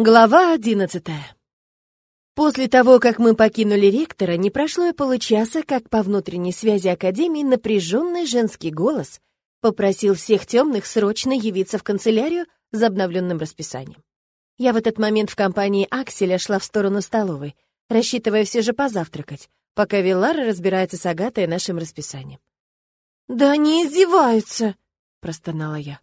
Глава одиннадцатая. После того, как мы покинули ректора, не прошло и получаса, как по внутренней связи Академии напряженный женский голос попросил всех темных срочно явиться в канцелярию за обновленным расписанием. Я в этот момент в компании Акселя шла в сторону столовой, рассчитывая все же позавтракать, пока Вилара разбирается с Агатой и нашим расписанием. «Да они издеваются!» — простонала я.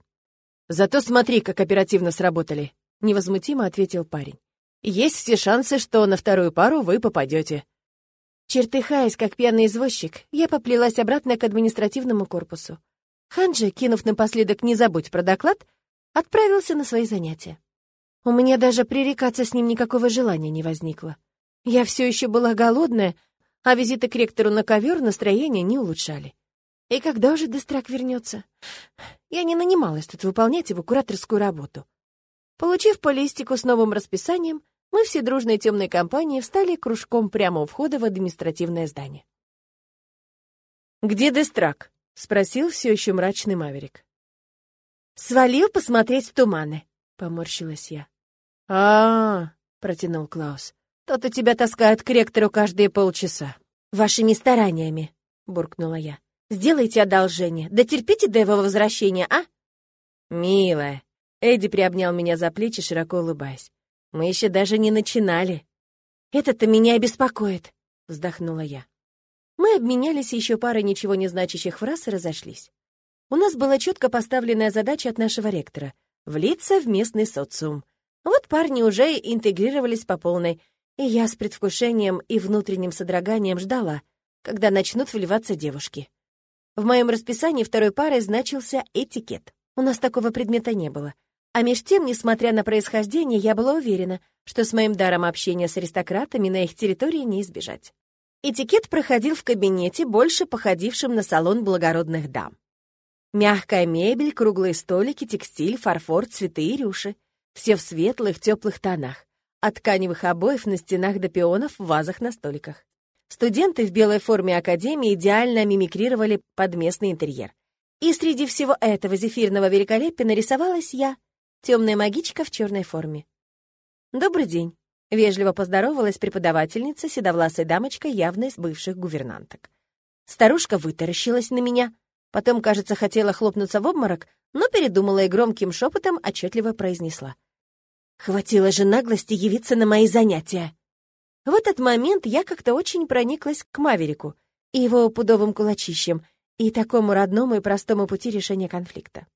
«Зато смотри, как оперативно сработали», — невозмутимо ответил парень. «Есть все шансы, что на вторую пару вы попадете». Чертыхаясь, как пьяный извозчик, я поплелась обратно к административному корпусу. Ханджи, кинув напоследок «не забудь про доклад», отправился на свои занятия. У меня даже пререкаться с ним никакого желания не возникло. Я все еще была голодная, а визиты к ректору на ковер настроение не улучшали. И когда уже Дестрак вернется? Я не нанималась тут выполнять его кураторскую работу. Получив по листику с новым расписанием, мы все дружной темной компанией встали кружком прямо у входа в административное здание. «Где Дестрак?» — спросил все еще мрачный Маверик. «Свалил посмотреть туманы», — поморщилась я. а, -а, -а протянул Клаус. «То-то тебя таскают к ректору каждые полчаса». «Вашими стараниями», — буркнула я. «Сделайте одолжение, да терпите до его возвращения, а?» «Милая», Эдди приобнял меня за плечи, широко улыбаясь. «Мы еще даже не начинали». «Это-то меня беспокоит», — вздохнула я. Мы обменялись еще парой ничего не значащих фраз и разошлись. У нас была четко поставленная задача от нашего ректора — влиться в местный социум. Вот парни уже интегрировались по полной, и я с предвкушением и внутренним содроганием ждала, когда начнут вливаться девушки. В моем расписании второй парой значился этикет. У нас такого предмета не было — а меж тем, несмотря на происхождение, я была уверена, что с моим даром общения с аристократами на их территории не избежать. Этикет проходил в кабинете, больше походившем на салон благородных дам. Мягкая мебель, круглые столики, текстиль, фарфор, цветы и рюши. Все в светлых, теплых тонах. От тканевых обоев на стенах до пионов в вазах на столиках. Студенты в белой форме академии идеально мимикрировали под местный интерьер. И среди всего этого зефирного великолепия нарисовалась я, темная магичка в черной форме. «Добрый день», — вежливо поздоровалась преподавательница, седовласая дамочка, явно из бывших гувернанток. Старушка вытаращилась на меня, потом, кажется, хотела хлопнуться в обморок, но передумала и громким шепотом отчетливо произнесла. «Хватило же наглости явиться на мои занятия!» В этот момент я как-то очень прониклась к Маверику и его пудовым кулачищем и такому родному и простому пути решения конфликта.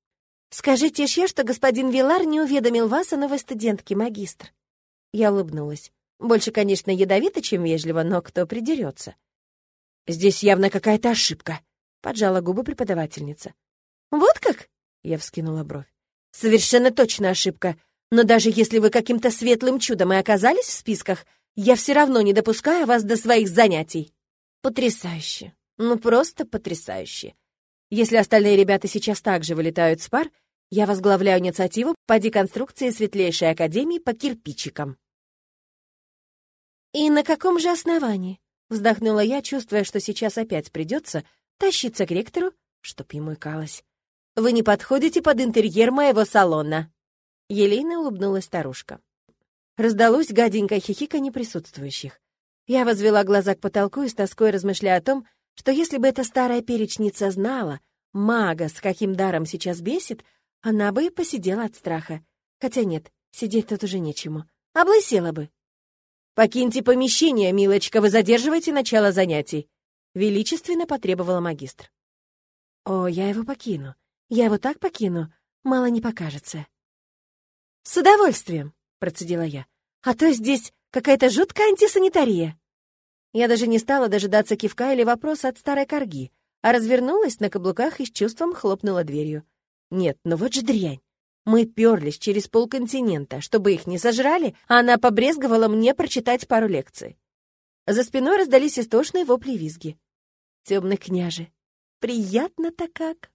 «Скажите я, что господин Вилар не уведомил вас о новой студентке, магистр». Я улыбнулась. Больше, конечно, ядовито, чем вежливо, но кто придерется? «Здесь явно какая-то ошибка», — поджала губы преподавательница. «Вот как?» — я вскинула бровь. «Совершенно точно ошибка. Но даже если вы каким-то светлым чудом и оказались в списках, я все равно не допускаю вас до своих занятий». «Потрясающе. Ну, просто потрясающе. Если остальные ребята сейчас также вылетают с пар, я возглавляю инициативу по деконструкции Светлейшей Академии по кирпичикам. «И на каком же основании?» — вздохнула я, чувствуя, что сейчас опять придется тащиться к ректору, чтоб ему икалось. «Вы не подходите под интерьер моего салона!» Елейно улыбнулась старушка. Раздалось гаденькое хихиканье присутствующих. Я возвела глаза к потолку и с тоской размышляя о том, что если бы эта старая перечница знала, мага с каким даром сейчас бесит, она бы посидела от страха. Хотя нет, сидеть тут уже нечему. Облысела бы. «Покиньте помещение, милочка, вы задерживаете начало занятий», — величественно потребовала магистр. «О, я его покину. Я его так покину, мало не покажется». «С удовольствием», — процедила я. «А то здесь какая-то жуткая антисанитария». Я даже не стала дожидаться кивка или вопроса от старой корги, а развернулась на каблуках и с чувством хлопнула дверью. Нет, ну вот же дрянь. Мы перлись через полконтинента, чтобы их не сожрали, а она побрезговала мне прочитать пару лекций. За спиной раздались истошные вопли визги. Темный княже. Приятно-то как.